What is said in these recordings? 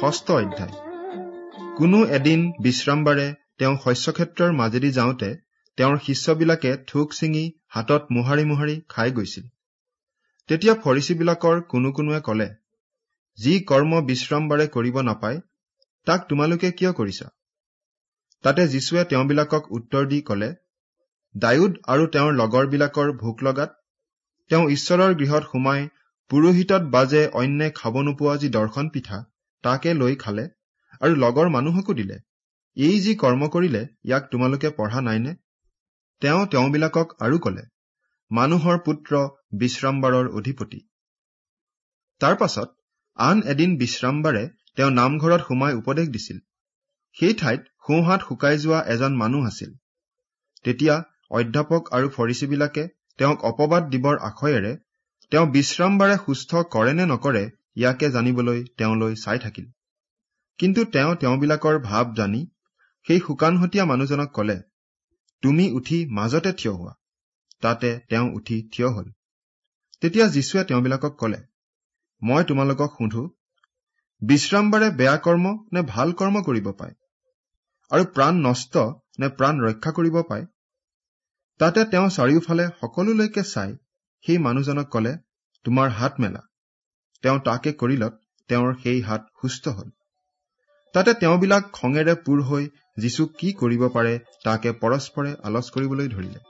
ষষ্ঠ অধ্যায়। কোনো এদিন বিশ্ৰামবাৰে তেওঁ শস্যক্ষেত্ৰৰ মাজেদি যাওঁতে তেওঁৰ শিষ্যবিলাকে থোক ছিঙি হাতত মোহাৰি মোহাৰি খাই গৈছিল। তেতিয়া ফৰিচীবিলাকৰ কোনো কোনোৱে কলে যি কৰ্ম বিশ্ৰামবাৰে কৰিব নাপায় তাক তোমালোকে কিয় কৰিছা? তাতে যীশুৱে তেওঁবিলাকক উত্তৰ দি কলে ডায়ুদ আৰু তেওঁৰ লগৰবিলাকৰ ভোক লগাত তেওঁ ঈশ্বৰৰ গৃহত সোমাই পুৰোহিতত বাজে অন্যে খাব নোপোৱা যি দৰ্শন পিঠা তাকে লৈ খালে আৰু লগৰ মানুহকো দিলে। এই যি কৰ্ম কৰিলে ইয়াক তোমালোকে পঢ়া নাইনে? তেওঁ তেওঁবিলাকক আৰু কলে মানুহৰ পুত্ৰ বিশ্ৰামবাৰৰ অধিপতি। তাৰ পাছত আন এদিন বিশ্ৰামবাৰে তেওঁ নামঘৰত সোমাই উপদেশ দিছিল। সেই ঠাইত সোঁহাত শুকাই যোৱা এজন মানুহ আছিল। তেতিয়া অধ্যাপক আৰু ফৰিচীবিলাকে তেওঁক অপবাদ দিবৰ আশয়েৰে তেওঁ বিশ্ৰামবাৰে সুস্থ কৰে নে নকৰে ইয়াকে জানিবলৈ তেওঁলৈ চাই থাকিল। কিন্তু তেওঁ তেওঁবিলাকৰ ভাৱ জানি সেই শুকানহতীয়া মানুহজনক কলে তুমি উঠি মাজতে থিয় হোৱা। তাতে তেওঁ উঠি থিয় হল। তেতিয়া যীশুৱে তেওঁবিলাকক কলে মই তোমালোকক সোধো বিশ্ৰামবাৰে বেয়া কৰ্ম নে ভাল কৰ্ম কৰিব পায়? আৰু প্ৰাণ নষ্ট নে প্ৰাণ ৰক্ষা কৰিব পায়? তাতে তেওঁ চাৰিওফালে সকলোলৈকে চাই সেই মানুহজনক কলে তোমাৰ হাত মেলা। তেওঁ তাকে কৰিলত তেওঁৰ সেই হাত সুস্থ হল। তাতে তেওঁবিলাক খঙেৰে পূৰ হৈ যীচুক কি কৰিব পাৰে তাকে পৰস্পৰে আলোচ কৰিবলৈ ধৰিলে।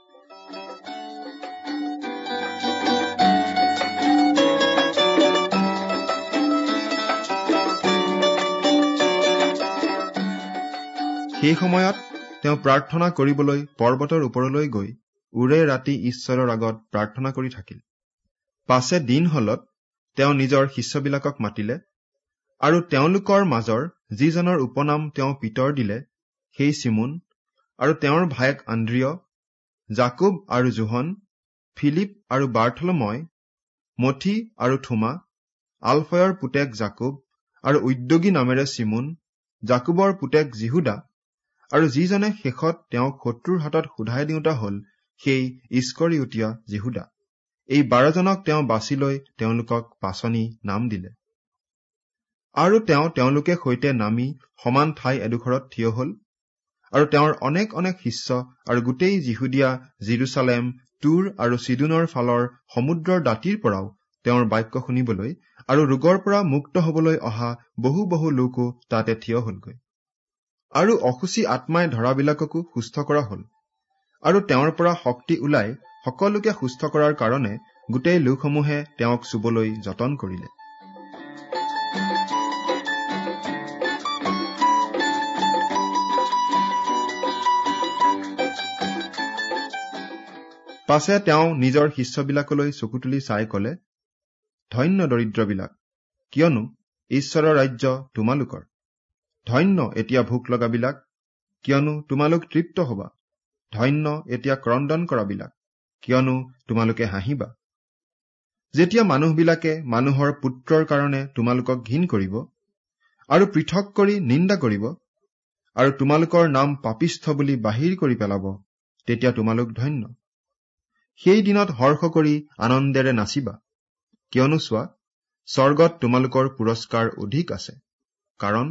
সেই সময়ত তেওঁ প্ৰাৰ্থনা কৰিবলৈ পৰ্বতৰ ওপৰলৈ গৈ ওৰে ৰাতি ঈশ্বৰৰ আগত প্ৰাৰ্থনা কৰি থাকিল। পাছে দিন হলত তেওঁ নিজৰ শিষ্যবিলাকক মাতিলে আৰু তেওঁলোকৰ মাজৰ যিজনৰ উপনাম তেওঁ পিতৰ দিলে সেই চিমুন আৰু তেওঁৰ ভায়েক আন্দ্ৰিয় জাকুব আৰু জোহন ফিলিপ আৰু বাৰ্থলময় মঠি আৰু থোমা আলফয়ৰ পুতেক জাকুব আৰু উদ্যোগী নামেৰে চিমুন জাকুবৰ পুতেক জিহুদা আৰু যিজনে শেষত তেওঁক শত্ৰুৰ হাতত সোধাই দিওঁতা হল সেই ইস্কৰিউতীয়া জিহুদা। এই বাৰজনক তেওঁ বাছি লৈ তেওঁলোকক পাচনি নাম দিলে। আৰু তেওঁ তেওঁলোকে সৈতে নামি সমান ঠাই এডোখৰত থিয় হল আৰু তেওঁৰ অনেক অনেক শিষ্য আৰু গোটেই জিহুদীয়া জিৰচালেম তুৰ আৰু চিডুনৰ ফালৰ সমুদ্ৰৰ দাঁতিৰ পৰাও তেওঁৰ বাক্য শুনিবলৈ আৰু ৰোগৰ পৰা মুক্ত হবলৈ অহা বহু বহু লোকো তাতে থিয় হলগৈ। আৰু অসুচী আত্মাই ধৰাবিলাককো সুস্থ কৰা হল আৰু তেওঁৰ পৰা শক্তি ওলাই সকলোকে সুস্থ কৰাৰ কাৰণে গোটেই লোকসমূহে তেওঁক চুবলৈ যতন কৰিলে। পাছে তেওঁ নিজৰ শিষ্যবিলাকলৈ চকু তুলি চাই কলে ধন্য দৰিদ্ৰবিলাক কিয়নো ঈশ্বৰৰ ৰাজ্য তোমালোকৰ। ধন্য এতিয়া ভোক লগাবিলাক কিয়নো তোমালোক তৃপ্ত হবা। ধন্য এতিয়া ক্ৰদন কৰাবিলাক। কিয়নো তোমালোকে হাঁহিবা? যেতিয়া মানুহবিলাকে মানুহৰ পুত্ৰৰ কাৰণে তোমালোকক ঘীন কৰিব আৰু পৃথক কৰি নিন্দা কৰিব আৰু তোমালোকৰ নাম পাপিষ্ঠ বুলি বাহিৰ কৰি পেলাব তেতিয়া তোমালোক ধন্য। সেই দিনত হৰ্ষ কৰি আনন্দেৰে নাচিবা। কিয়নো চোৱা স্বৰ্গত তোমালোকৰ পুৰস্কাৰ অধিক আছে কাৰণ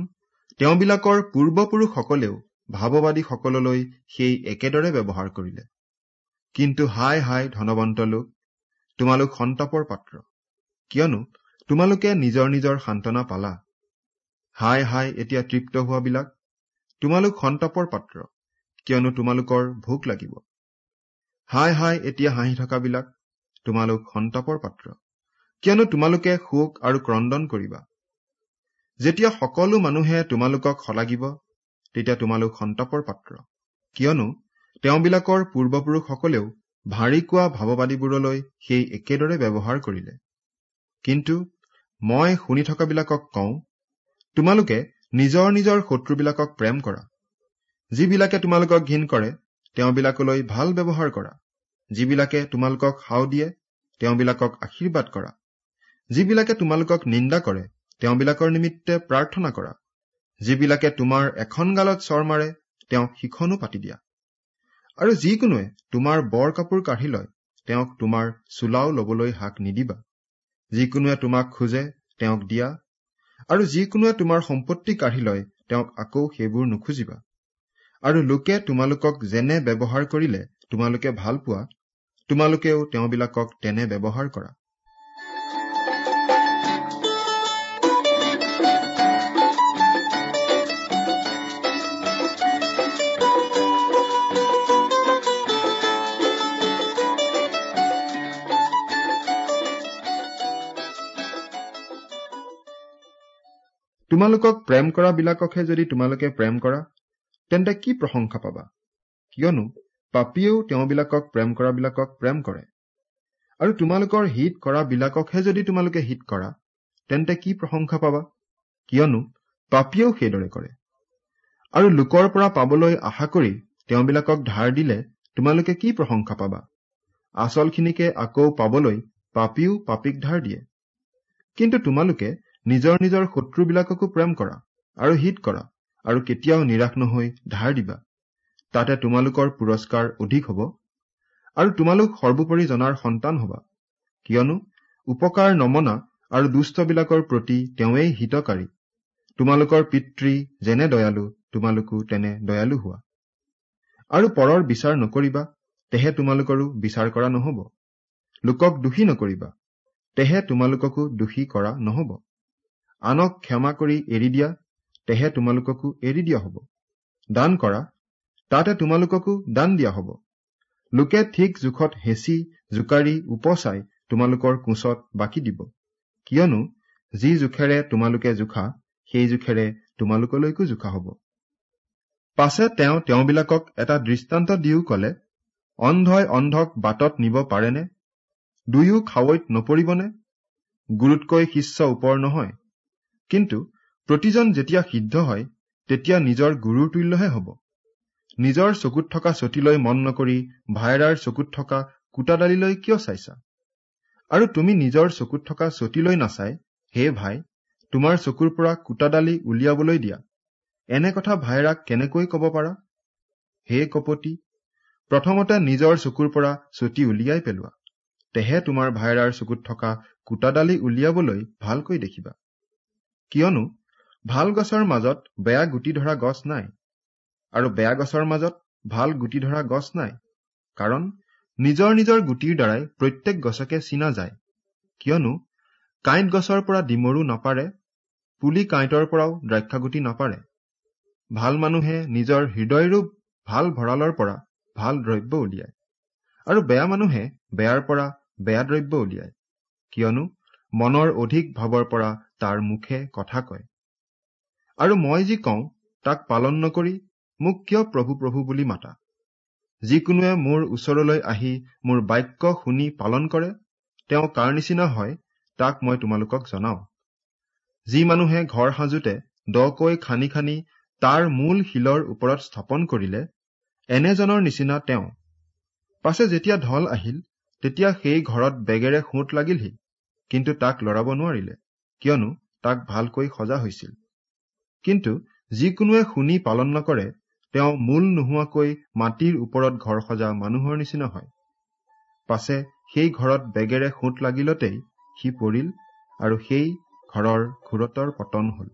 তেওঁবিলাকৰ পূৰ্বপুৰুষসকলেও ভাৱবাদীসকললৈ সেই একেদৰে ব্যৱহাৰ কৰিলে। কিন্তু হাই হাই ধনবন্ত লোক তোমালোক সন্তাপৰ পাত্ৰ। কিয়নো তোমালোকে নিজৰ নিজৰ সান্তনা পালা। হাই হাই এতিয়া তৃপ্ত হোৱাবিলাক তোমালোক সন্তাপৰ পাত্ৰ কিয়নো তোমালোকৰ ভোক লাগিব। হাই হাই এতিয়া হাঁহি থকাবিলাক তোমালোক সন্তাপৰ পাত্ৰ কিয়নো তোমালোকে শোক আৰু ক্ৰদন কৰিবা। যেতিয়া সকলো মানুহে তোমালোকক শলাগিব তেতিয়া তোমালোক সন্তাপৰ পাত্ৰ কিয়নো তেওঁবিলাকৰ পূৰ্বপুৰুষসকলেও ভাৰী কোৱা ভাৱবাদীবোৰলৈ সেই একেদৰে ব্যৱহাৰ কৰিলে। কিন্তু মই শুনি থকাবিলাকক কওঁ তোমালোকে নিজৰ নিজৰ শত্ৰুবিলাকক প্ৰেম কৰা। যিবিলাকে তোমালোকক ঘীন কৰে তেওঁবিলাকলৈ ভাল ব্যৱহাৰ কৰা। যিবিলাকে তোমালোকক সাও দিয়ে তেওঁবিলাকক আশীৰ্বাদ কৰা। যিবিলাকে তোমালোকক নিন্দা কৰে তেওঁবিলাকৰ নিমিত্তে প্ৰাৰ্থনা কৰা। যিবিলাকে তোমাৰ এখন গালত চৰ মাৰে তেওঁক শিখনো পাতি দিয়া। আৰু যিকোনোৱে তোমাৰ বৰ কাপোৰ কাঢ়ি লয় তেওঁক তোমাৰ চোলাও লবলৈ হাক নিদিবা। যিকোনোৱে তোমাক খোজে তেওঁক দিয়া। আৰু যিকোনোৱে তোমাৰ সম্পত্তি কাঢ়ি লয় তেওঁক আকৌ সেইবোৰ নুখুজিবা। আৰু লোকে তোমালোকক যেনে ব্যৱহাৰ কৰিলে তোমালোকে ভাল পোৱা তোমালোকেও তেওঁবিলাকক তেনে ব্যৱহাৰ কৰা। তোমালোকক প্ৰেম কৰা বিলাককহে যদি তোমালোকে প্ৰেম কৰা তেন্তে কি প্ৰশংসা পাবা? কিয়নো পাপীয়েও তেওঁবিলাকক প্ৰেম কৰা বিলাকক প্ৰেম কৰে। আৰু তোমালোকৰ হিত কৰা বিলাককহে যদি তোমালোকে হিত কৰা তেন্তে কি প্ৰশংসা পাবা? কিয়নো পাপীয়েও সেইদৰে কৰে। আৰু লোকৰ পৰা পাবলৈ আশা কৰি তেওঁবিলাকক ধাৰ দিলে তোমালোকে কি প্ৰশংসা পাবা? আচলখিনিকে আকৌ পাবলৈ পাপীও পাপীক ধাৰ দিয়ে। কিন্তু তোমালোকে নিজৰ নিজৰ শত্ৰুবিলাককো প্ৰেম কৰা আৰু হিত কৰা আৰু কেতিয়াও নিৰাশ নহৈ ধাৰ দিবা। তাতে তোমালোকৰ পুৰস্কাৰ অধিক হ'ব আৰু তোমালোক সৰ্বোপৰি জনাৰ সন্তান হবা। কিয়নো উপকাৰ নমনা আৰু দুষ্টবিলাকৰ প্ৰতি তেওঁৱেই হিতকাৰী। তোমালোকৰ পিতৃ যেনে দয়ালু তোমালোকো তেনে দয়ালু হোৱা। আৰু পৰৰ বিচাৰ নকৰিবা তেহে তোমালোকৰো বিচাৰ কৰা নহব। লোকক দোষী নকৰিবা তেহে তোমালোককো দোষী কৰা নহব। আনক ক্ষমা কৰি এৰি দিয়া তেহে তোমালোককো এৰি দিয়া হব। দান কৰা তাতে তোমালোককো দান দিয়া হব। লোকে ঠিক জোখত হেঁচি জোকাৰি উপচাই তোমালোকৰ কোচত বাকি দিব। কিয়নো যি জোখেৰে তোমালোকে জোখা সেই জোখেৰে তোমালোকলৈকো জোখা হব। পাছে তেওঁ তেওঁবিলাকক এটা দৃষ্টান্ত দিও কলে অন্ধই অন্ধক বাটত নিব পাৰেনে? দুয়ো খাৱৈত নপৰিবনে? গুৰুতকৈ শিষ্য ওপৰ নহয় কিন্তু প্ৰতিজন যেতিয়া সিদ্ধ হয় তেতিয়া নিজৰ গুৰুৰ তুল্যহে হব। নিজৰ চকুত থকা চটিলৈ মন নকৰি ভাইৰাৰ চকুত থকা কুটাদালিলৈ কিয় চাইছা? আৰু তুমি নিজৰ চকুত থকা চটিলৈ নাচাই হে ভাই তোমাৰ চকুৰ পৰা কুটাদালি উলিয়াবলৈ দিয়া। এনে কথা ভাইৰাক কেনেকৈ কব পাৰা? হে কপতি প্ৰথমতে নিজৰ চকুৰ পৰা চটি উলিয়াই পেলোৱা। তেহে তোমাৰ ভাইৰাৰ চকুত থকা কুটাদালি উলিয়াবলৈ ভালকৈ দেখিবা। কিয়নো ভাল গছৰ মাজত বেয়া গুটি ধৰা গছ নাই আৰু বেয়া গছৰ মাজত ভাল গুটি ধৰা গছ নাই। কাৰণ নিজৰ নিজৰ গুটিৰ দ্বাৰাই প্ৰত্যেক গছকে চিনা যায়। কিয়নো কাঁইট গছৰ পৰা ডিমৰু নাপাৰে পুলি কাঁইটৰ পৰাও দ্ৰাক্ষাগুটি নাপাৰে। ভাল মানুহে নিজৰ হৃদয়ৰো ভাল ভঁৰালৰ পৰা ভাল দ্ৰব্য উলিয়ায় আৰু বেয়া মানুহে বেয়াৰ পৰা বেয়া দ্ৰব্য উলিয়ায়। কিয়নো মনৰ অধিক ভাৱৰ পৰা তাৰ মুখে কথা কয়। আৰু মই যি কওঁ তাক পালন নকৰি মোক কিয় প্ৰভু প্ৰভু বুলি মাতা? যিকোনোৱে মোৰ ওচৰলৈ আহি মোৰ বাক্য শুনি পালন কৰে তেওঁ কাৰ নিচিনা হয় তাক মই তোমালোকক জনাওঁ। যি মানুহে ঘৰ সাজোতে দকৈ খানি খানি তাৰ মূল শিলৰ ওপৰত স্থাপন কৰিলে এনেজনৰ নিচিনা তেওঁ। পাছে যেতিয়া ঢল আহিল তেতিয়া সেই ঘৰত বেগেৰে সোঁত লাগিলহি। কিন্তু তাক লৰাব নোৱাৰিলে কিয়নো তাক ভালকৈ সজা হৈছিল। কিন্তু যিকোনোৱে শুনি পালন নকৰে তেওঁ মূল নোহোৱাকৈ মাটিৰ ওপৰত ঘৰ সজা মানুহৰ নিচিনা হয়। পাছে সেই ঘৰত বেগেৰে সোঁত লাগিলতেই সি পৰিল আৰু সেই ঘৰৰ ঘূৰতৰ পতন হল।